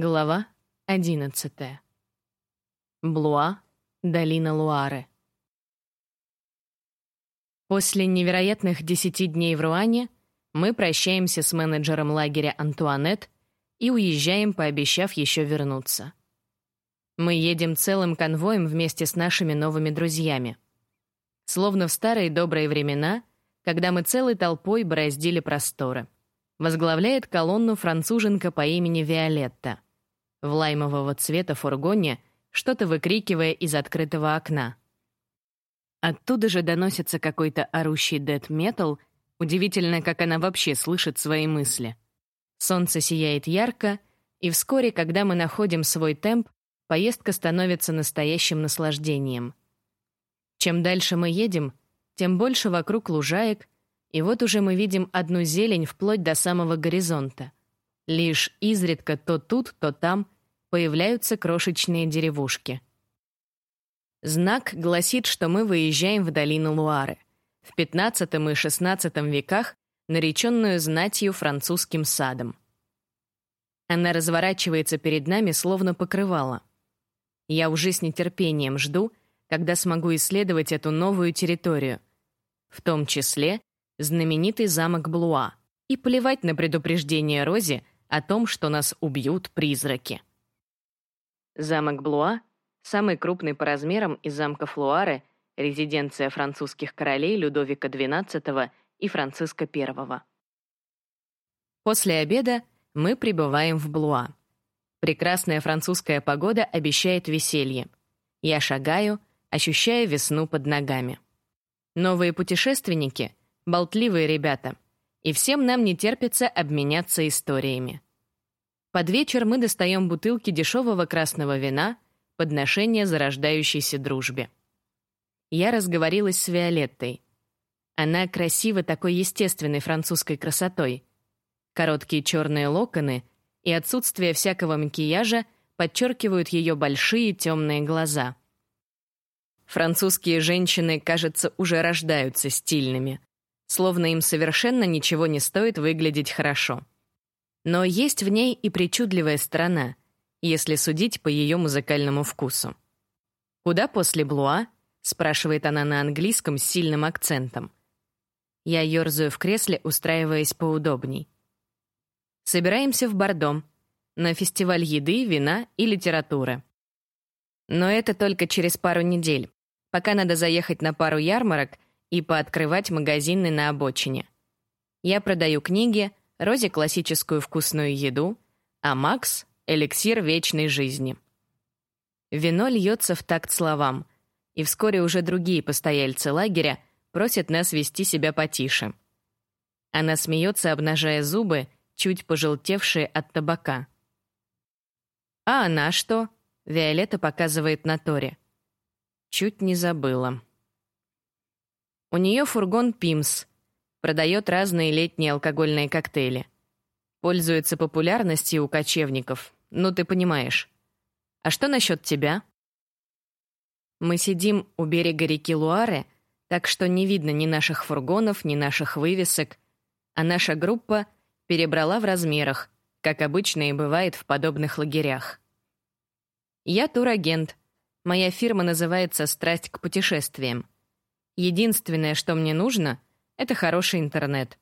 Глава 11. Блуа, долина Луары. После невероятных десяти дней в Руане мы прощаемся с менеджером лагеря Антуанет и уезжаем, пообещав еще вернуться. Мы едем целым конвоем вместе с нашими новыми друзьями. Словно в старые добрые времена, когда мы целой толпой бороздили просторы. Возглавляет колонну француженка по имени Виолетта — в лаймового цвета фургоне, что-то выкрикивая из открытого окна. Оттуда же доносится какой-то орущий дэт-метал, удивительно, как она вообще слышит свои мысли. Солнце сияет ярко, и вскоре, когда мы находим свой темп, поездка становится настоящим наслаждением. Чем дальше мы едем, тем больше вокруг лужаек, и вот уже мы видим одну зелень вплоть до самого горизонта. Лишь изредка то тут, то там появляются крошечные деревушки. Знак гласит, что мы выезжаем в долину Луары, в XV и XVI веках нареченную знатью французским садом. Она разворачивается перед нами, словно покрывало. Я уже с нетерпением жду, когда смогу исследовать эту новую территорию, в том числе знаменитый замок Блуа, и плевать на предупреждение Рози о том, что нас убьют призраки. Замок Блуа — самый крупный по размерам из замков Луары, резиденция французских королей Людовика XII и Франциска I. После обеда мы прибываем в Блуа. Прекрасная французская погода обещает веселье. Я шагаю, ощущая весну под ногами. Новые путешественники — болтливые ребята — и всем нам не терпится обменяться историями. Под вечер мы достаем бутылки дешевого красного вина, подношение зарождающейся дружбе. Я разговорилась с Виолеттой. Она красива такой естественной французской красотой. Короткие черные локоны и отсутствие всякого макияжа подчеркивают ее большие темные глаза. Французские женщины, кажется, уже рождаются стильными словно им совершенно ничего не стоит выглядеть хорошо. Но есть в ней и причудливая сторона, если судить по ее музыкальному вкусу. «Куда после Блуа?» — спрашивает она на английском с сильным акцентом. Я ерзаю в кресле, устраиваясь поудобней. Собираемся в Бордом, на фестиваль еды, вина и литературы. Но это только через пару недель. Пока надо заехать на пару ярмарок — и пооткрывать магазины на обочине. Я продаю книги, Розе классическую вкусную еду, а Макс — эликсир вечной жизни. Вино льется в такт словам, и вскоре уже другие постояльцы лагеря просят нас вести себя потише. Она смеется, обнажая зубы, чуть пожелтевшие от табака. «А она что?» — Виолетта показывает на Торе. Чуть не забыла. У нее фургон «Пимс», продает разные летние алкогольные коктейли. Пользуется популярностью у кочевников, ну ты понимаешь. А что насчет тебя? Мы сидим у берега реки Луаре, так что не видно ни наших фургонов, ни наших вывесок, а наша группа перебрала в размерах, как обычно и бывает в подобных лагерях. Я турагент. Моя фирма называется «Страсть к путешествиям». Единственное, что мне нужно, это хороший интернет.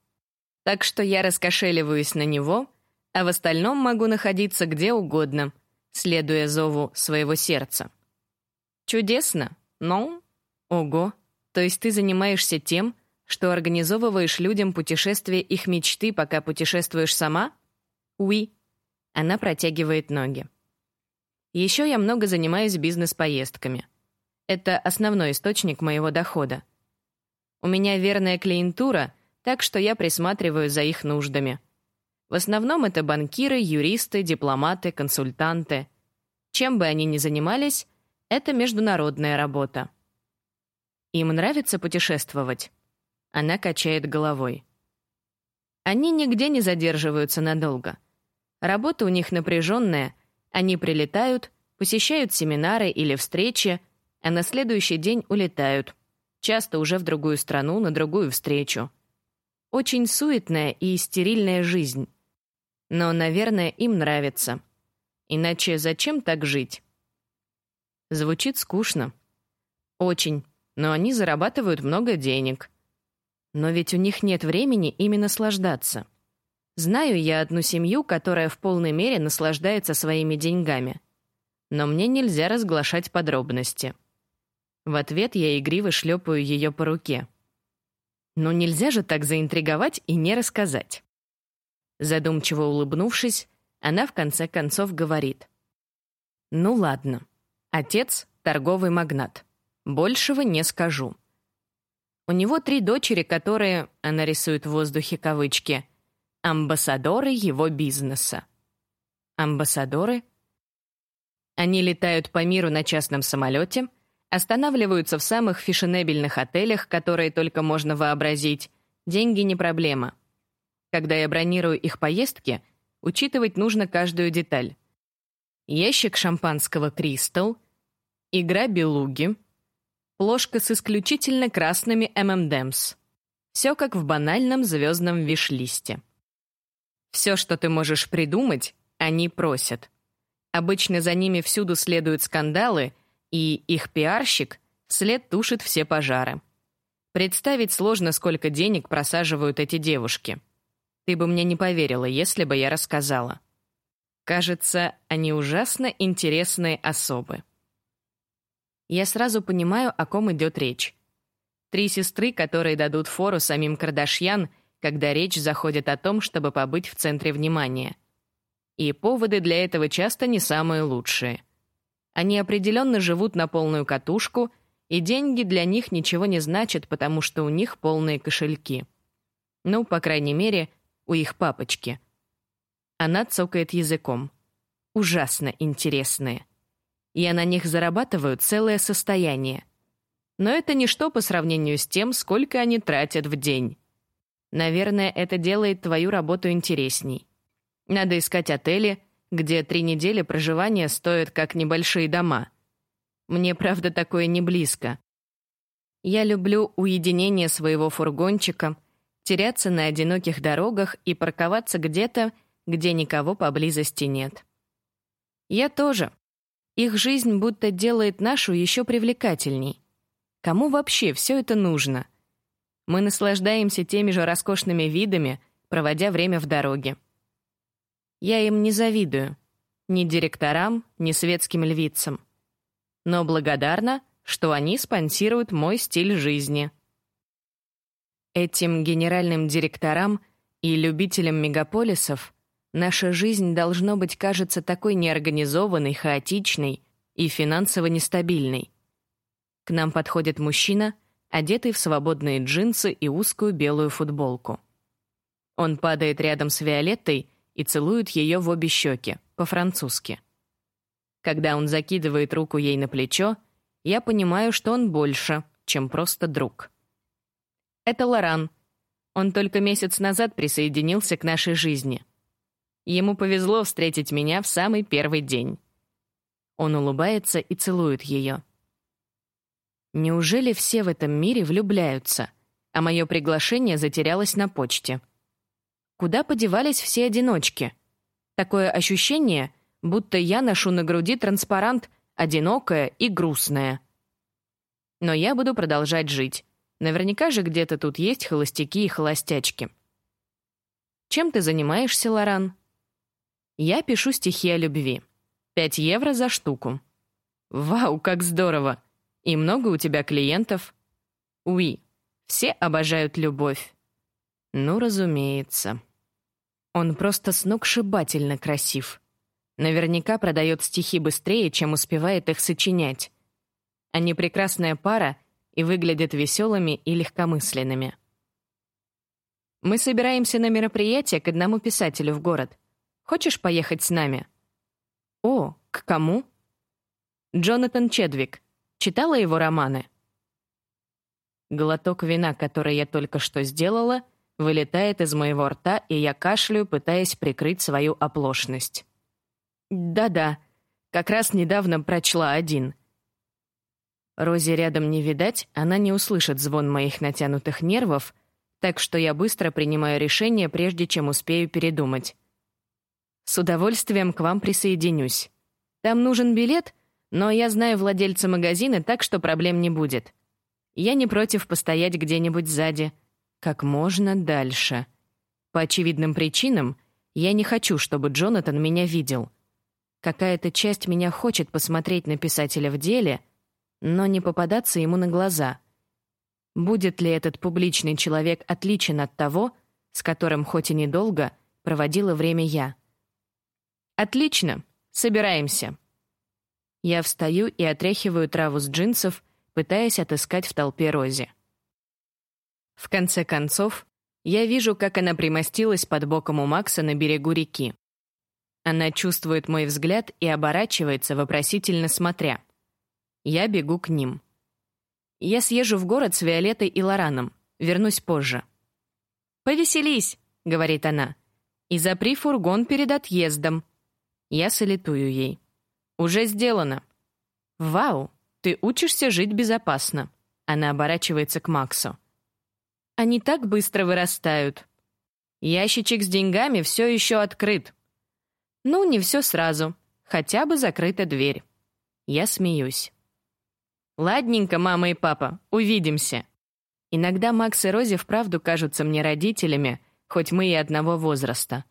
Так что я раскошеливаюсь на него, а в остальном могу находиться где угодно, следуя зову своего сердца. Чудесно, но... Ого, то есть ты занимаешься тем, что организовываешь людям путешествие их мечты, пока путешествуешь сама? Уи. Она протягивает ноги. Еще я много занимаюсь бизнес-поездками. Это основной источник моего дохода. У меня верная клиентура, так что я присматриваю за их нуждами. В основном это банкиры, юристы, дипломаты, консультанты. Чем бы они ни занимались, это международная работа. Им нравится путешествовать? Она качает головой. Они нигде не задерживаются надолго. Работа у них напряженная, они прилетают, посещают семинары или встречи, а на следующий день улетают, часто уже в другую страну, на другую встречу. Очень суетная и стерильная жизнь. Но, наверное, им нравится. Иначе зачем так жить? Звучит скучно. Очень, но они зарабатывают много денег. Но ведь у них нет времени ими наслаждаться. Знаю я одну семью, которая в полной мере наслаждается своими деньгами. Но мне нельзя разглашать подробности. В ответ я игриво шлепаю ее по руке. Но нельзя же так заинтриговать и не рассказать. Задумчиво улыбнувшись, она в конце концов говорит. «Ну ладно. Отец — торговый магнат. Большего не скажу. У него три дочери, которые, она рисует в воздухе кавычки, амбассадоры его бизнеса. Амбассадоры? Они летают по миру на частном самолете, останавливаются в самых фешенебельных отелях, которые только можно вообразить. Деньги не проблема. Когда я бронирую их поездки, учитывать нужно каждую деталь. Ящик шампанского «Кристалл», игра «Белуги», Ложка с исключительно красными M&M's. Все как в банальном звездном виш-листе. Все, что ты можешь придумать, они просят. Обычно за ними всюду следуют скандалы, и их пиарщик след тушит все пожары. Представить сложно, сколько денег просаживают эти девушки. Ты бы мне не поверила, если бы я рассказала. Кажется, они ужасно интересные особы я сразу понимаю, о ком идет речь. Три сестры, которые дадут фору самим Кардашьян, когда речь заходит о том, чтобы побыть в центре внимания. И поводы для этого часто не самые лучшие. Они определенно живут на полную катушку, и деньги для них ничего не значат, потому что у них полные кошельки. Ну, по крайней мере, у их папочки. Она цокает языком. Ужасно интересные я на них зарабатываю целое состояние. Но это ничто по сравнению с тем, сколько они тратят в день. Наверное, это делает твою работу интересней. Надо искать отели, где три недели проживания стоят как небольшие дома. Мне, правда, такое не близко. Я люблю уединение своего фургончика, теряться на одиноких дорогах и парковаться где-то, где никого поблизости нет. Я тоже, их жизнь будто делает нашу еще привлекательней. Кому вообще все это нужно? Мы наслаждаемся теми же роскошными видами, проводя время в дороге. Я им не завидую. Ни директорам, ни светским львицам. Но благодарна, что они спонсируют мой стиль жизни. Этим генеральным директорам и любителям мегаполисов Наша жизнь, должно быть, кажется такой неорганизованной, хаотичной и финансово нестабильной. К нам подходит мужчина, одетый в свободные джинсы и узкую белую футболку. Он падает рядом с Виолеттой и целует ее в обе щеки, по-французски. Когда он закидывает руку ей на плечо, я понимаю, что он больше, чем просто друг. Это Лоран. Он только месяц назад присоединился к нашей жизни — Ему повезло встретить меня в самый первый день. Он улыбается и целует ее. Неужели все в этом мире влюбляются, а мое приглашение затерялось на почте? Куда подевались все одиночки? Такое ощущение, будто я ношу на груди транспарант «одинокая и грустная». Но я буду продолжать жить. Наверняка же где-то тут есть холостяки и холостячки. Чем ты занимаешься, Лоран? Я пишу стихи о любви. Пять евро за штуку. Вау, как здорово! И много у тебя клиентов? Уи. Все обожают любовь. Ну, разумеется. Он просто сногсшибательно красив. Наверняка продает стихи быстрее, чем успевает их сочинять. Они прекрасная пара и выглядят веселыми и легкомысленными. Мы собираемся на мероприятие к одному писателю в город — Хочешь поехать с нами?» «О, к кому?» «Джонатан Чедвик. Читала его романы?» Глоток вина, который я только что сделала, вылетает из моего рта, и я кашляю, пытаясь прикрыть свою оплошность. «Да-да, как раз недавно прочла один». Розе рядом не видать, она не услышит звон моих натянутых нервов, так что я быстро принимаю решение, прежде чем успею передумать. С удовольствием к вам присоединюсь. Там нужен билет, но я знаю владельца магазина, так что проблем не будет. Я не против постоять где-нибудь сзади, как можно дальше. По очевидным причинам я не хочу, чтобы Джонатан меня видел. Какая-то часть меня хочет посмотреть на писателя в деле, но не попадаться ему на глаза. Будет ли этот публичный человек отличен от того, с которым хоть и недолго проводила время я? Отлично. Собираемся. Я встаю и отряхиваю траву с джинсов, пытаясь отыскать в толпе Рози. В конце концов, я вижу, как она примостилась под боком у Макса на берегу реки. Она чувствует мой взгляд и оборачивается, вопросительно смотря. Я бегу к ним. Я съезжу в город с Виолеттой и Лораном. Вернусь позже. «Повеселись», — говорит она. «И запри фургон перед отъездом». Я салютую ей. «Уже сделано». «Вау, ты учишься жить безопасно». Она оборачивается к Максу. Они так быстро вырастают. Ящичек с деньгами все еще открыт. Ну, не все сразу. Хотя бы закрыта дверь. Я смеюсь. Ладненько, мама и папа, увидимся. Иногда Макс и Рози вправду кажутся мне родителями, хоть мы и одного возраста.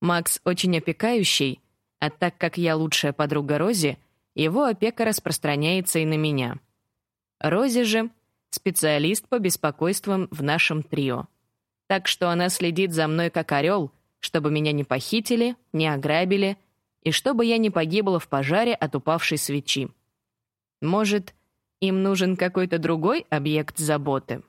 Макс очень опекающий, а так как я лучшая подруга Рози, его опека распространяется и на меня. Рози же специалист по беспокойствам в нашем трио. Так что она следит за мной как орел, чтобы меня не похитили, не ограбили и чтобы я не погибла в пожаре от упавшей свечи. Может, им нужен какой-то другой объект заботы?